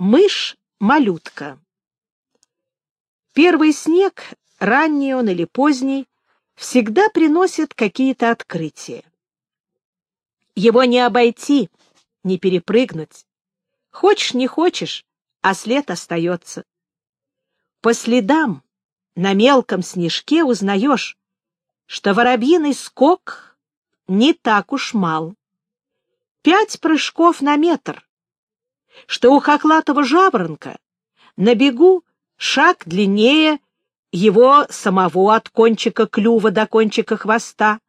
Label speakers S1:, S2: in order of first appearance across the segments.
S1: Мышь-малютка. Первый снег, ранний он или поздний, всегда приносит какие-то открытия. Его не обойти, не перепрыгнуть. Хочешь, не хочешь, а след остается. По следам на мелком снежке узнаешь, что воробьиный скок не так уж мал. Пять прыжков на метр, что у хохлатого жаворонка на бегу шаг длиннее его самого от кончика клюва до кончика хвоста,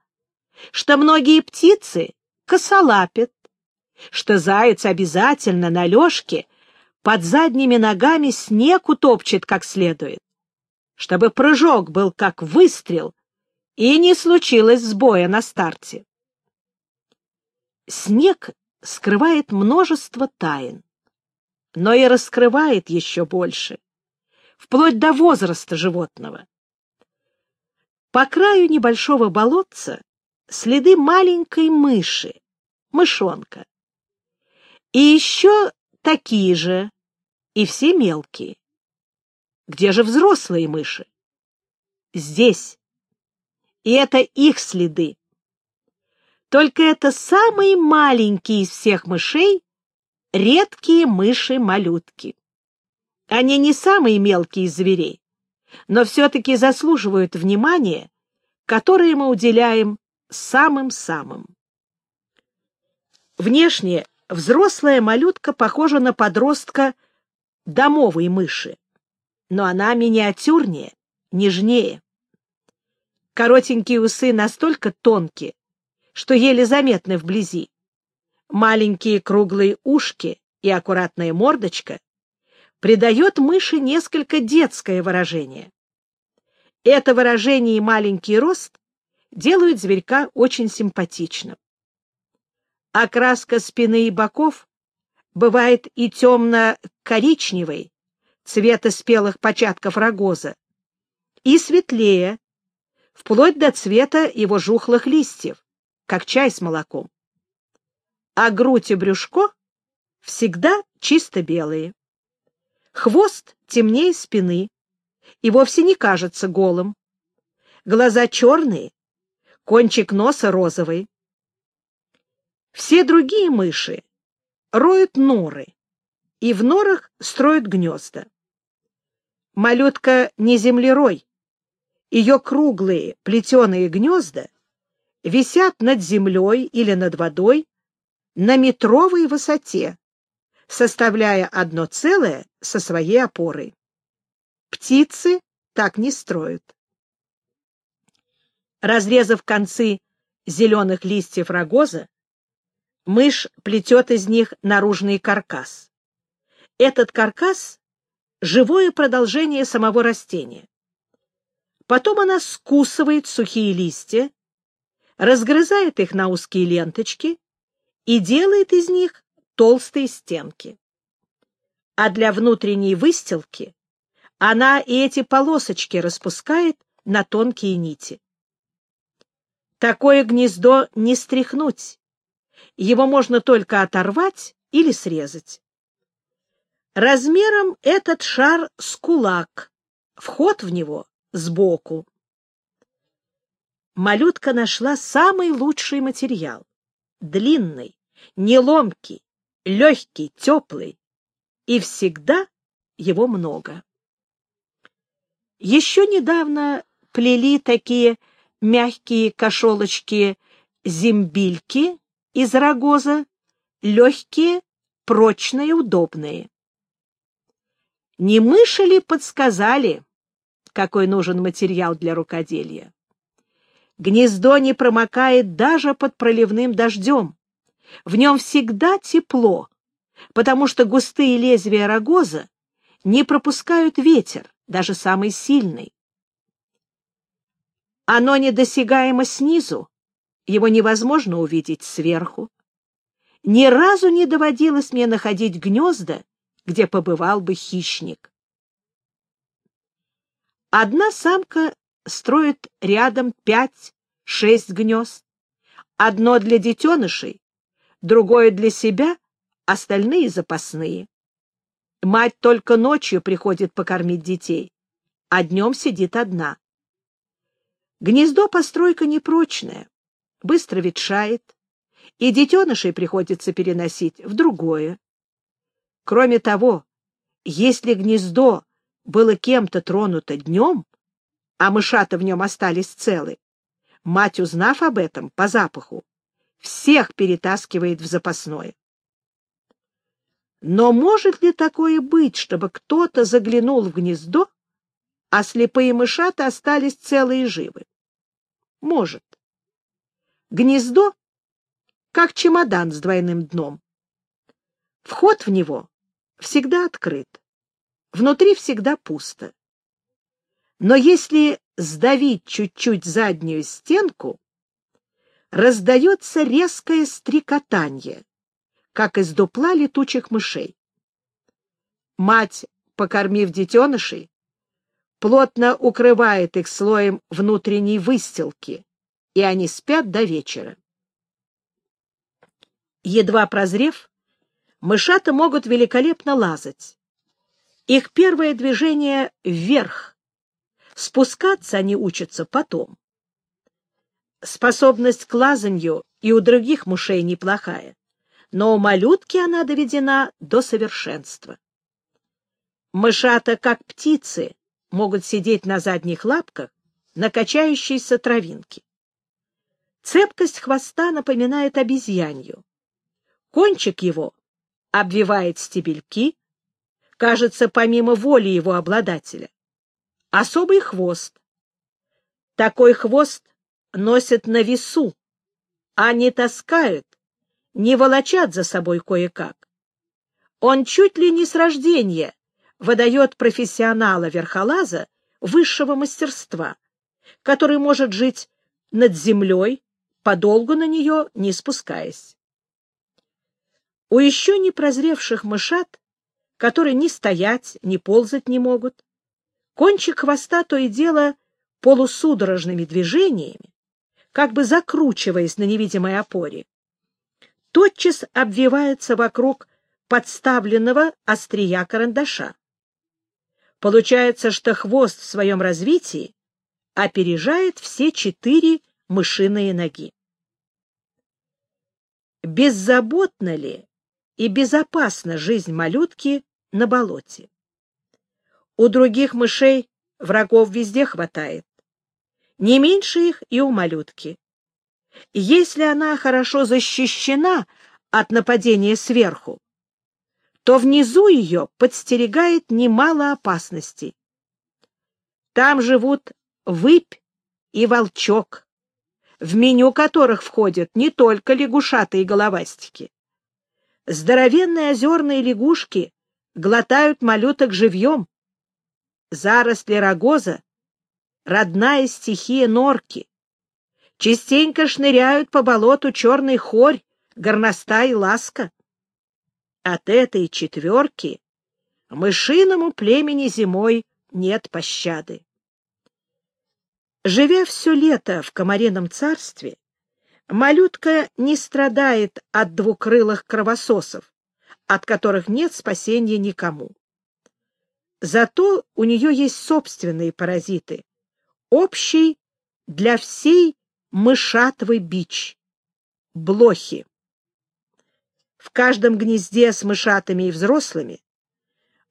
S1: что многие птицы косолапят, что заяц обязательно на лёжке под задними ногами снег утопчет как следует, чтобы прыжок был как выстрел и не случилось сбоя на старте. Снег скрывает множество тайн но и раскрывает еще больше, вплоть до возраста животного. По краю небольшого болотца следы маленькой мыши, мышонка. И еще такие же, и все мелкие. Где же взрослые мыши? Здесь. И это их следы. Только это самые маленькие из всех мышей редкие мыши-малютки. Они не самые мелкие из зверей, но все-таки заслуживают внимания, которое мы уделяем самым-самым. Внешне взрослая малютка похожа на подростка домовой мыши, но она миниатюрнее, нежнее. Коротенькие усы настолько тонкие, что еле заметны вблизи маленькие круглые ушки и аккуратная мордочка придает мыши несколько детское выражение. Это выражение и маленький рост делают зверька очень симпатичным. Окраска спины и боков бывает и темно-коричневой, цвета спелых початков рогоза, и светлее, вплоть до цвета его жухлых листьев, как чай с молоком а грудь и брюшко всегда чисто белые. Хвост темнее спины и вовсе не кажется голым. Глаза черные, кончик носа розовый. Все другие мыши роют норы и в норах строят гнезда. Малютка не землерой. Ее круглые плетеные гнезда висят над землей или над водой на метровой высоте, составляя одно целое со своей опорой. Птицы так не строят. Разрезав концы зеленых листьев рогоза, мышь плетет из них наружный каркас. Этот каркас — живое продолжение самого растения. Потом она скусывает сухие листья, разгрызает их на узкие ленточки и делает из них толстые стенки. А для внутренней выстилки она и эти полосочки распускает на тонкие нити. Такое гнездо не стряхнуть, его можно только оторвать или срезать. Размером этот шар с кулак, вход в него сбоку. Малютка нашла самый лучший материал длинный, неломкий, легкий, теплый, и всегда его много. Еще недавно плели такие мягкие кошелочки-зимбильки из рогоза, легкие, прочные, удобные. Не мыши ли подсказали, какой нужен материал для рукоделия? Гнездо не промокает даже под проливным дождем. В нем всегда тепло, потому что густые лезвия рогоза не пропускают ветер, даже самый сильный. Оно недосягаемо снизу, его невозможно увидеть сверху. Ни разу не доводилось мне находить гнезда, где побывал бы хищник. Одна самка строит рядом пять-шесть гнезд. Одно для детенышей, другое для себя, остальные запасные. Мать только ночью приходит покормить детей, а днем сидит одна. Гнездо постройка непрочная, быстро ветшает, и детенышей приходится переносить в другое. Кроме того, если гнездо было кем-то тронуто днем, а мышата в нем остались целы, мать, узнав об этом по запаху, всех перетаскивает в запасное. Но может ли такое быть, чтобы кто-то заглянул в гнездо, а слепые мышата остались целы и живы? Может. Гнездо как чемодан с двойным дном. Вход в него всегда открыт, внутри всегда пусто. Но если сдавить чуть-чуть заднюю стенку, раздается резкое стрекотанье, как из дупла летучих мышей. Мать, покормив детенышей, плотно укрывает их слоем внутренней выстилки, и они спят до вечера. Едва прозрев, мышата могут великолепно лазать. Их первое движение — вверх. Спускаться они учатся потом. Способность к лазанью и у других мышей неплохая, но у малютки она доведена до совершенства. Мышата, как птицы, могут сидеть на задних лапках на качающейся травинке. Цепкость хвоста напоминает обезьянью. Кончик его обвивает стебельки, кажется, помимо воли его обладателя. Особый хвост. Такой хвост носят на весу, а не таскают, не волочат за собой кое-как. Он чуть ли не с рождения выдает профессионала-верхолаза высшего мастерства, который может жить над землей, подолгу на нее не спускаясь. У еще не прозревших мышат, которые ни стоять, ни ползать не могут, кончик хвоста то и дело полусудорожными движениями, как бы закручиваясь на невидимой опоре, тотчас обвивается вокруг подставленного острия карандаша. Получается, что хвост в своем развитии опережает все четыре мышиные ноги. Беззаботно ли и безопасна жизнь малютки на болоте? У других мышей врагов везде хватает. Не меньше их и у малютки. Если она хорошо защищена от нападения сверху, то внизу ее подстерегает немало опасностей. Там живут выпь и волчок, в меню которых входят не только лягушаты и головастики. Здоровенные озерные лягушки глотают малюток живьем. Заросли рогоза — родная стихия норки. Частенько шныряют по болоту черный хорь, горностай и ласка. От этой четверки мышиному племени зимой нет пощады. Живя все лето в комарином царстве, малютка не страдает от двукрылых кровососов, от которых нет спасения никому. Зато у нее есть собственные паразиты, общий для всей мышатвый бич — блохи. В каждом гнезде с мышатами и взрослыми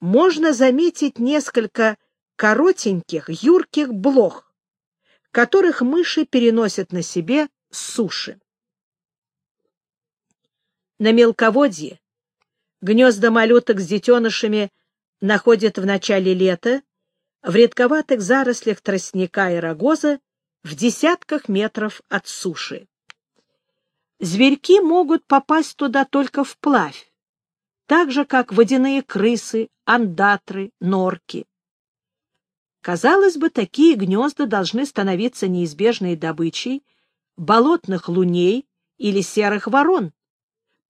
S1: можно заметить несколько коротеньких, юрких блох, которых мыши переносят на себе с суши. На мелководье гнезда малюток с детенышами находят в начале лета в редковатых зарослях тростника и рогоза в десятках метров от суши. Зверьки могут попасть туда только вплавь, так же, как водяные крысы, андатры, норки. Казалось бы, такие гнезда должны становиться неизбежной добычей болотных луней или серых ворон,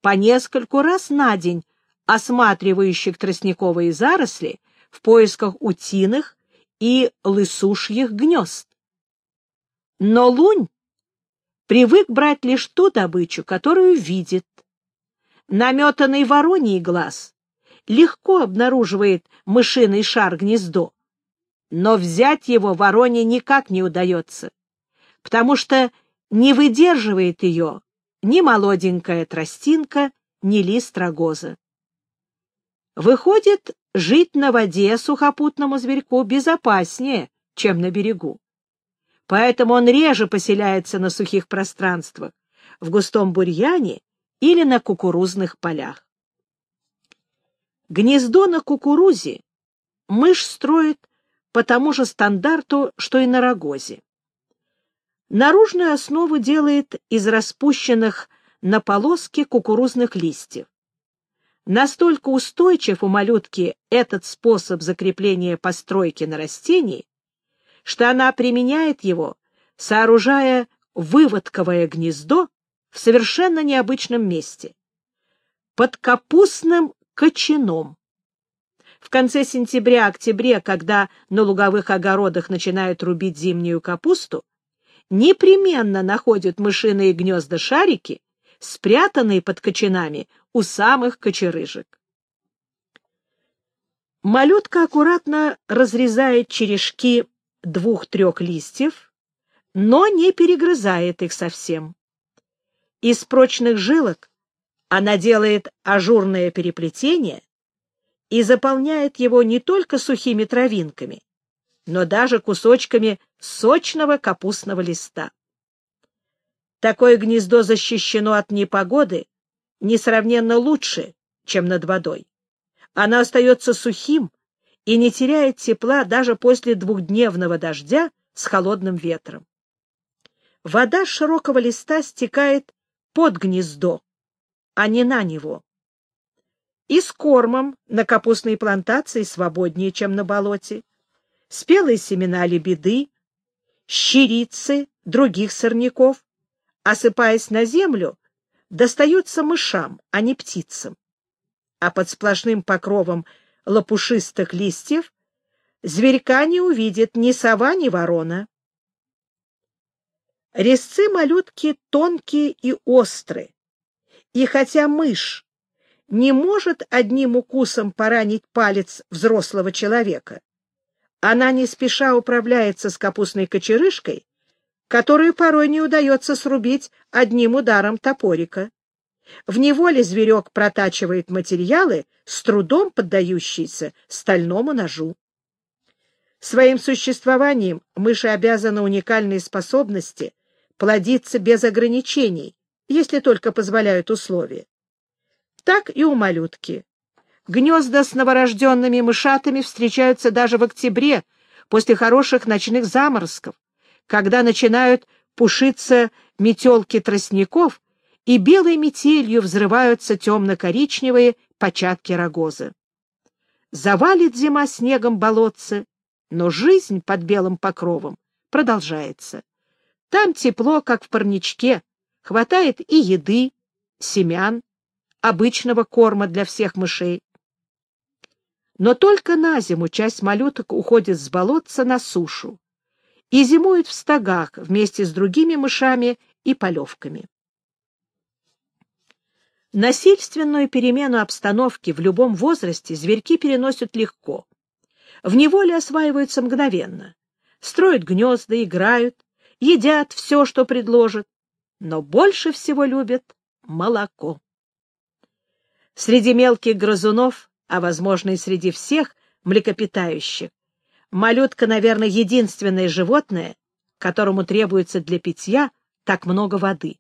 S1: по нескольку раз на день осматривающих тростниковые заросли в поисках утиных и лысушьих гнезд. Но лунь привык брать лишь ту добычу, которую видит. Наметанный вороний глаз легко обнаруживает мышиный шар-гнездо, но взять его вороне никак не удается, потому что не выдерживает ее ни молоденькая тростинка, ни лист рогоза. Выходит, жить на воде сухопутному зверьку безопаснее, чем на берегу. Поэтому он реже поселяется на сухих пространствах, в густом бурьяне или на кукурузных полях. Гнездо на кукурузе мышь строит по тому же стандарту, что и на рогозе. Наружную основу делает из распущенных на полоски кукурузных листьев. Настолько устойчив у малютки этот способ закрепления постройки на растении, что она применяет его, сооружая выводковое гнездо в совершенно необычном месте — под капустным кочаном. В конце сентября-октября, когда на луговых огородах начинают рубить зимнюю капусту, непременно находят мышиные гнезда-шарики, спрятанные под кочанами у самых кочерыжек. Малютка аккуратно разрезает черешки двух-трех листьев, но не перегрызает их совсем. Из прочных жилок она делает ажурное переплетение и заполняет его не только сухими травинками, но даже кусочками сочного капустного листа. Такое гнездо защищено от непогоды несравненно лучше, чем над водой. Оно остается сухим и не теряет тепла даже после двухдневного дождя с холодным ветром. Вода широкого листа стекает под гнездо, а не на него. И с кормом на капустной плантации свободнее, чем на болоте. Спелые семена лебеды, щирицы, других сорняков, осыпаясь на землю, достаются мышам, а не птицам. А под сплошным покровом лопушистых листьев зверька не увидит ни сова, ни ворона. Резцы малютки тонкие и острые, и хотя мышь не может одним укусом поранить палец взрослого человека, она не спеша управляется с капустной кочерышкой, которую порой не удается срубить одним ударом топорика. В неволе зверек протачивает материалы, с трудом поддающиеся стальному ножу. Своим существованием мыши обязаны уникальной способности плодиться без ограничений, если только позволяют условия. Так и у малютки. Гнезда с новорожденными мышатами встречаются даже в октябре, после хороших ночных заморозков, когда начинают пушиться метелки тростников, и белой метелью взрываются темно-коричневые початки рогоза. Завалит зима снегом болотце, но жизнь под белым покровом продолжается. Там тепло, как в парничке, хватает и еды, семян, обычного корма для всех мышей. Но только на зиму часть малюток уходит с болотца на сушу и зимует в стогах вместе с другими мышами и полевками. Насильственную перемену обстановки в любом возрасте зверьки переносят легко. В неволе осваиваются мгновенно. Строят гнезда, играют, едят все, что предложат, но больше всего любят молоко. Среди мелких грызунов, а, возможно, и среди всех млекопитающих, малютка, наверное, единственное животное, которому требуется для питья так много воды.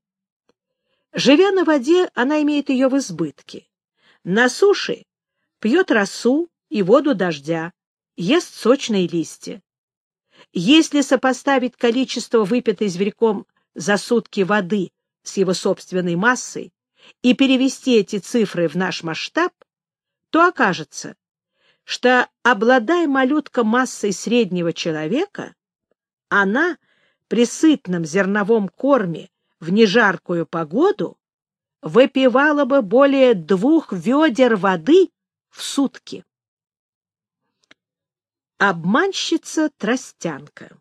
S1: Живя на воде, она имеет ее в избытке. На суше пьет росу и воду дождя, ест сочные листья. Если сопоставить количество выпитой зверьком за сутки воды с его собственной массой и перевести эти цифры в наш масштаб, то окажется, что, обладая малютка массой среднего человека, она при сытном зерновом корме в нежаркую погоду выпивала бы более двух ведер воды в сутки. Обманщица-тростянка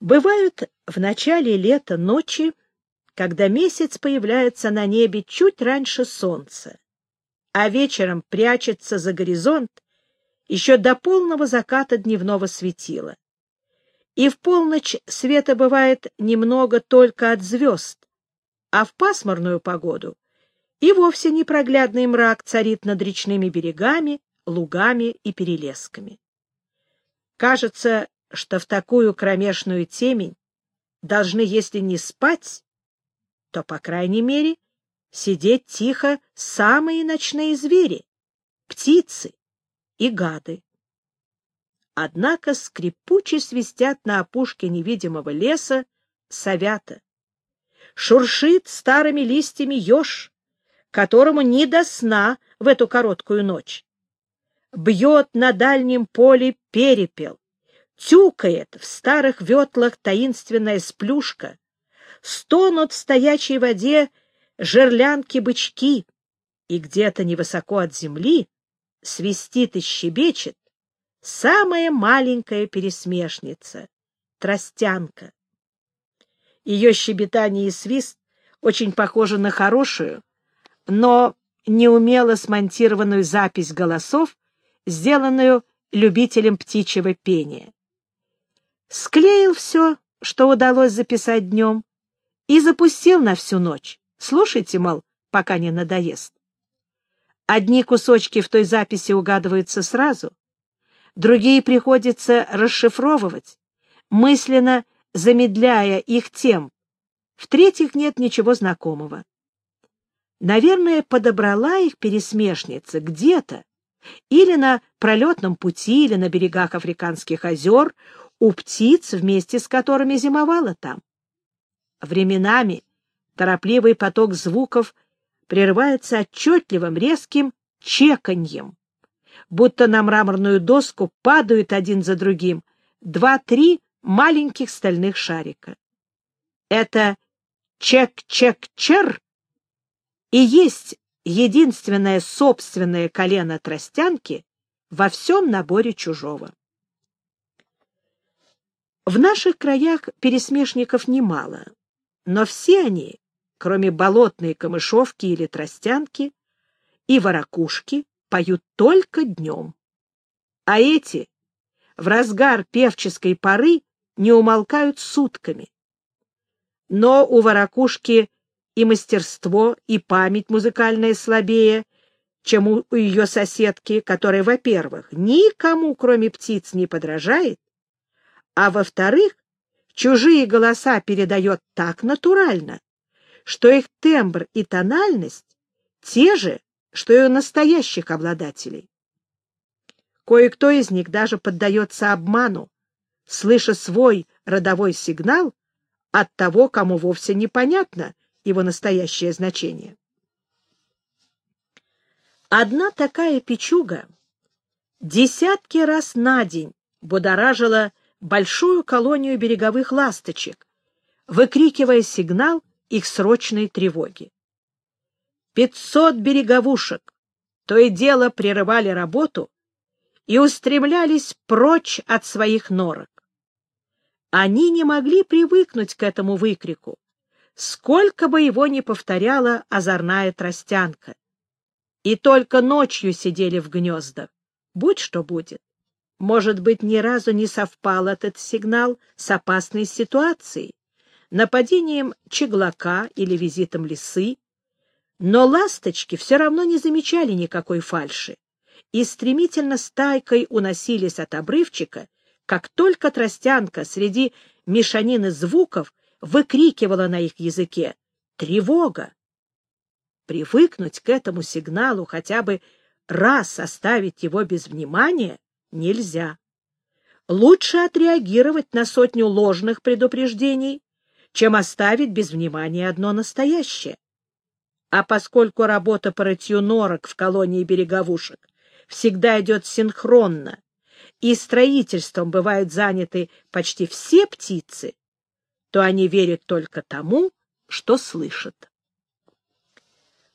S1: Бывают в начале лета ночи, когда месяц появляется на небе чуть раньше солнца, а вечером прячется за горизонт еще до полного заката дневного светила. И в полночь света бывает немного только от звезд, а в пасмурную погоду и вовсе непроглядный мрак царит над речными берегами, лугами и перелесками. Кажется, что в такую кромешную темень должны, если не спать, то, по крайней мере, сидеть тихо самые ночные звери, птицы и гады. Однако скрипуче свистят на опушке невидимого леса совята. Шуршит старыми листьями еж, которому не до сна в эту короткую ночь. Бьет на дальнем поле перепел, тюкает в старых ветлах таинственная сплюшка, стонут в стоячей воде жерлянки-бычки, и где-то невысоко от земли свистит и щебечет самая маленькая пересмешница — тростянка. Ее щебетание и свист очень похожи на хорошую, но неумело смонтированную запись голосов, сделанную любителем птичьего пения. Склеил все, что удалось записать днем, и запустил на всю ночь. Слушайте, мол, пока не надоест. Одни кусочки в той записи угадываются сразу, другие приходится расшифровывать, мысленно замедляя их тем. В-третьих, нет ничего знакомого. Наверное, подобрала их пересмешница где-то, или на пролетном пути, или на берегах африканских озер, у птиц, вместе с которыми зимовала там. Временами торопливый поток звуков прерывается отчетливым резким чеканьем, будто на мраморную доску падают один за другим два-три маленьких стальных шарика. Это чек-чек-чер и есть единственное собственное колено тростянки во всем наборе чужого. В наших краях пересмешников немало, но все они, кроме болотной камышовки или тростянки, и ворокушки, поют только днем. А эти в разгар певческой поры не умолкают сутками. Но у ворокушки и мастерство, и память музыкальная слабее, чем у ее соседки, которая, во-первых, никому, кроме птиц, не подражает, а во-вторых, чужие голоса передает так натурально, что их тембр и тональность те же, что и у настоящих обладателей. Кое-кто из них даже поддается обману, слыша свой родовой сигнал от того, кому вовсе непонятно его настоящее значение. Одна такая печуга десятки раз на день будоражила большую колонию береговых ласточек, выкрикивая сигнал их срочной тревоги. Пятьсот береговушек то и дело прерывали работу и устремлялись прочь от своих норок. Они не могли привыкнуть к этому выкрику, сколько бы его ни повторяла озорная тростянка. И только ночью сидели в гнездах, будь что будет. Может быть, ни разу не совпал этот сигнал с опасной ситуацией, нападением чеглака или визитом лисы, но ласточки все равно не замечали никакой фальши и стремительно стайкой уносились от обрывчика, как только тростянка среди мешанины звуков выкрикивала на их языке «Тревога!». Привыкнуть к этому сигналу, хотя бы раз оставить его без внимания, нельзя. Лучше отреагировать на сотню ложных предупреждений, чем оставить без внимания одно настоящее. А поскольку работа по рытью норок в колонии береговушек всегда идет синхронно, и строительством бывают заняты почти все птицы, то они верят только тому, что слышат.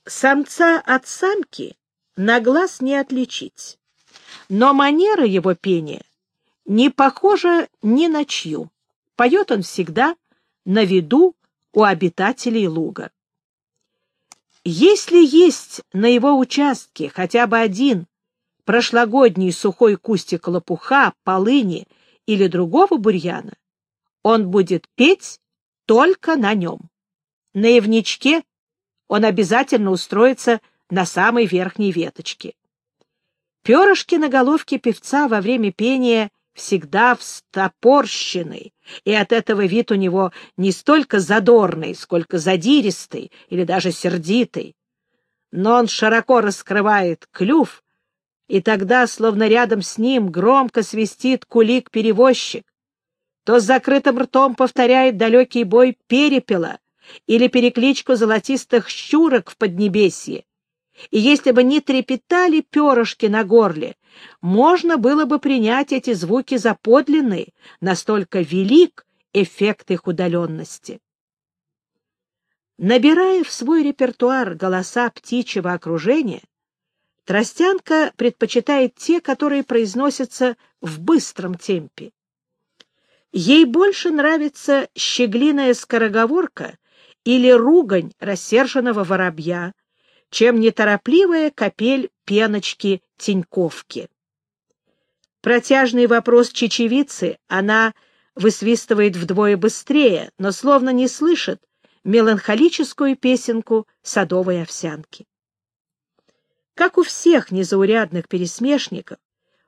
S1: Самца от самки на глаз не отличить но манера его пения не похожа ни на чью. Поет он всегда на виду у обитателей луга. Если есть на его участке хотя бы один прошлогодний сухой кустик лопуха, полыни или другого бурьяна, он будет петь только на нем. На явничке он обязательно устроится на самой верхней веточке. Перышки на головке певца во время пения всегда встопорщены, и от этого вид у него не столько задорный, сколько задиристый или даже сердитый. Но он широко раскрывает клюв, и тогда, словно рядом с ним, громко свистит кулик-перевозчик, то с закрытым ртом повторяет далекий бой перепела или перекличку золотистых щурок в Поднебесье. И если бы не трепетали перышки на горле, можно было бы принять эти звуки за подлинные, настолько велик эффект их удаленности. Набирая в свой репертуар голоса птичьего окружения, Тростянка предпочитает те, которые произносятся в быстром темпе. Ей больше нравится щеглиная скороговорка или ругань рассерженного воробья, чем неторопливая капель пеночки Тиньковки. Протяжный вопрос чечевицы она высвистывает вдвое быстрее, но словно не слышит меланхолическую песенку садовой овсянки. Как у всех незаурядных пересмешников,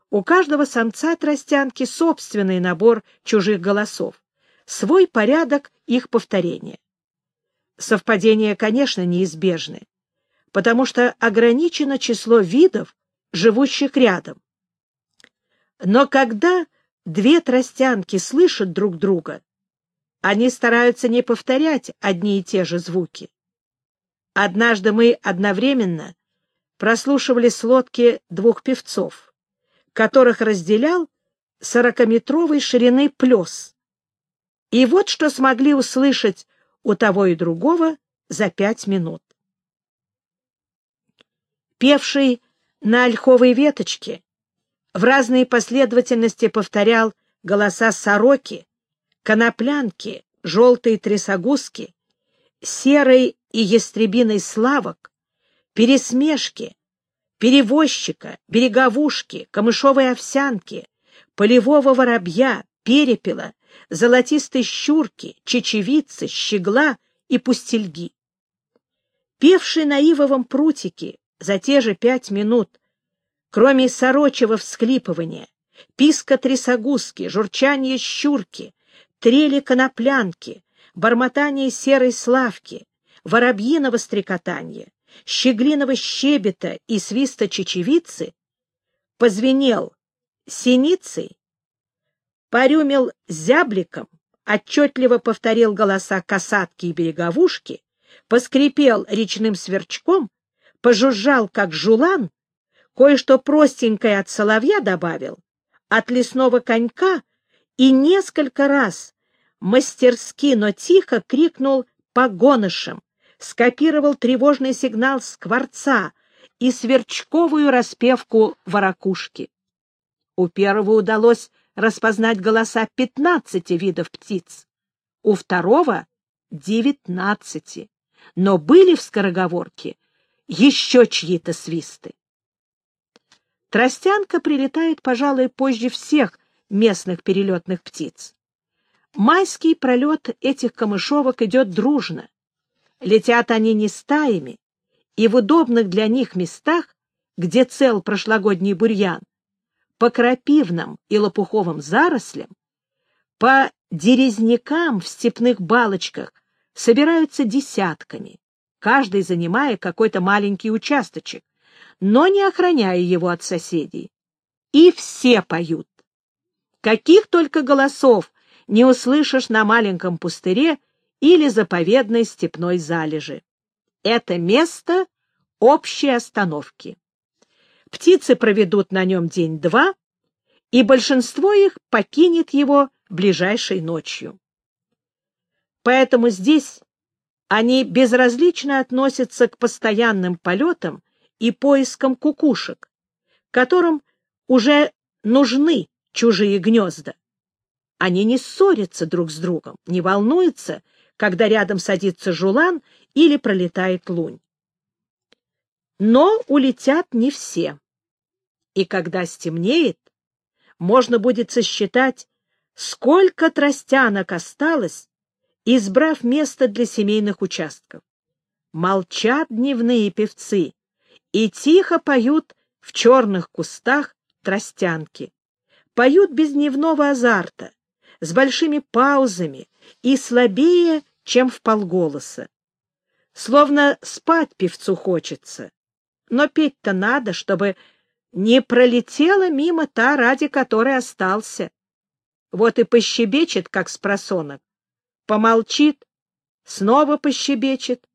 S1: у каждого самца тростянки собственный набор чужих голосов, свой порядок их повторения. Совпадения, конечно, неизбежны, потому что ограничено число видов, живущих рядом. Но когда две тростянки слышат друг друга, они стараются не повторять одни и те же звуки. Однажды мы одновременно прослушивали с лодки двух певцов, которых разделял сорокаметровой ширины плес. И вот что смогли услышать у того и другого за пять минут. Певший на ольховой веточке в разной последовательности повторял голоса сороки, коноплянки, желтой трясогузки, серой и ястребиной славок, пересмешки, перевозчика, береговушки, камышовой овсянки, полевого воробья, перепела, золотистой щурки, чечевицы, щегла и пустельги. Певший на ивовом прутике за те же пять минут, кроме сорочего всклипывания, писка трясогузки, журчания щурки, трели коноплянки, бормотание серой славки, воробьиного стрекотания, щеглиного щебета и свиста чечевицы, позвенел синицей, порюмил зябликом, отчетливо повторил голоса касатки и береговушки, поскрипел речным сверчком, пожужжал, как жулан, кое-что простенькое от соловья добавил, от лесного конька и несколько раз мастерски, но тихо крикнул погонышем, скопировал тревожный сигнал скворца и сверчковую распевку ворокушки. У первого удалось распознать голоса пятнадцати видов птиц, у второго — девятнадцати, но были в скороговорке еще чьи-то свисты. Тростянка прилетает, пожалуй, позже всех местных перелетных птиц. Майский пролет этих камышовок идет дружно. Летят они не стаями, и в удобных для них местах, где цел прошлогодний бурьян, по крапивным и лопуховым зарослям, по дерезнякам в степных балочках собираются десятками, каждый занимая какой-то маленький участочек, но не охраняя его от соседей. И все поют. Каких только голосов не услышишь на маленьком пустыре или заповедной степной залежи. Это место общей остановки. Птицы проведут на нем день-два, и большинство их покинет его ближайшей ночью. Поэтому здесь они безразлично относятся к постоянным полетам и поискам кукушек, которым уже нужны чужие гнезда. Они не ссорятся друг с другом, не волнуются, когда рядом садится жулан или пролетает лунь. Но улетят не все. И когда стемнеет, можно будет сосчитать, сколько тростянок осталось, избрав место для семейных участков. Молчат дневные певцы и тихо поют в черных кустах тростянки. Поют без дневного азарта, с большими паузами и слабее, чем в полголоса. Словно спать певцу хочется, но петь-то надо, чтобы не пролетела мимо та, ради которой остался. Вот и пощебечет, как с просонок. Помолчит, снова пощебечет.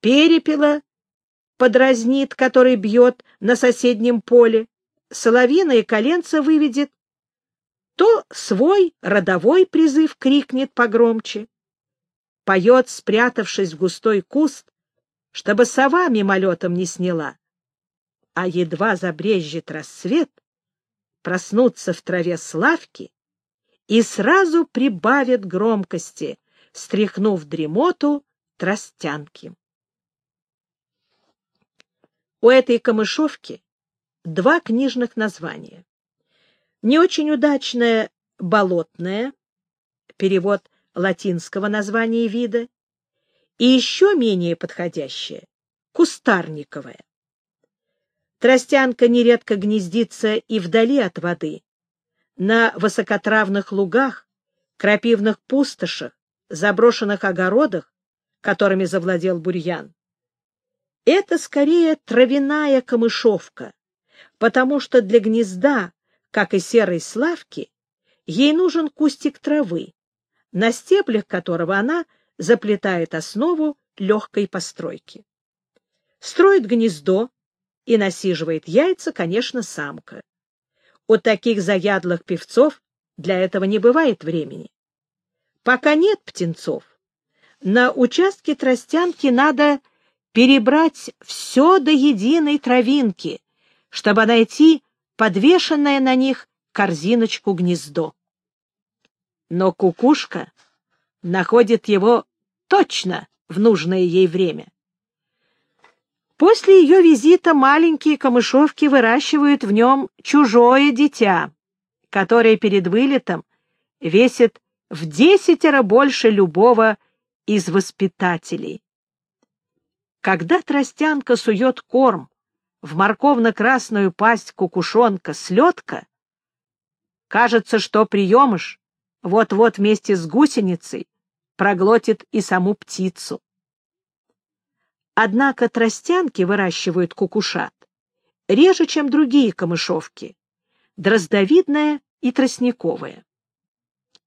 S1: Перепела подразнит, который бьет на соседнем поле, соловина и коленца выведет, то свой родовой призыв крикнет погромче. Поет, спрятавшись в густой куст, чтобы сова мимолетом не сняла а едва забрежет рассвет, проснутся в траве славки и сразу прибавят громкости, стряхнув дремоту тростянки. У этой камышовки два книжных названия. Не очень удачное «болотное», перевод латинского названия вида, и еще менее подходящее — кустарниковое. Тростянка нередко гнездится и вдали от воды, на высокотравных лугах, крапивных пустошах, заброшенных огородах, которыми завладел бурьян. Это скорее травяная камышовка, потому что для гнезда, как и серой славки, ей нужен кустик травы, на стеблях которого она заплетает основу легкой постройки. Строит гнездо, и насиживает яйца, конечно, самка. У таких заядлых певцов для этого не бывает времени. Пока нет птенцов, на участке тростянки надо перебрать все до единой травинки, чтобы найти подвешенное на них корзиночку-гнездо. Но кукушка находит его точно в нужное ей время. После ее визита маленькие камышовки выращивают в нем чужое дитя, которое перед вылетом весит в десятеро больше любого из воспитателей. Когда тростянка сует корм в морковно-красную пасть кукушонка-слетка, кажется, что приемыш вот-вот вместе с гусеницей проглотит и саму птицу. Однако тростянки выращивают кукушат реже, чем другие камышовки, дроздовидная и тростниковая.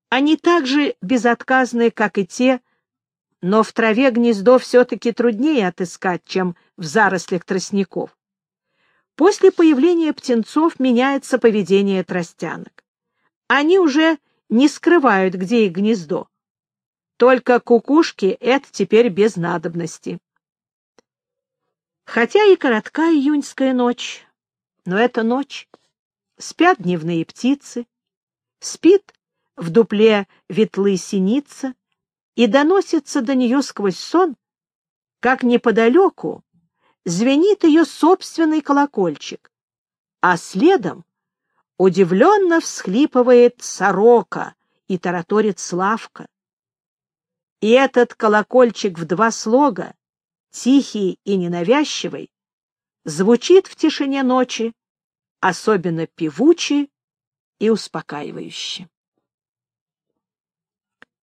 S1: Они также безотказны, как и те, но в траве гнездо все-таки труднее отыскать, чем в зарослях тростников. После появления птенцов меняется поведение тростянок. Они уже не скрывают, где их гнездо. Только кукушки — это теперь без надобности. Хотя и коротка июньская ночь, но это ночь. Спят дневные птицы, спит в дупле ветлы синица, и доносится до нее сквозь сон, как неподалеку звенит ее собственный колокольчик, а следом удивленно всхлипывает сорока и тараторит Славка. И этот колокольчик в два слога тихий и ненавязчивый, звучит в тишине ночи, особенно певуче и успокаивающе.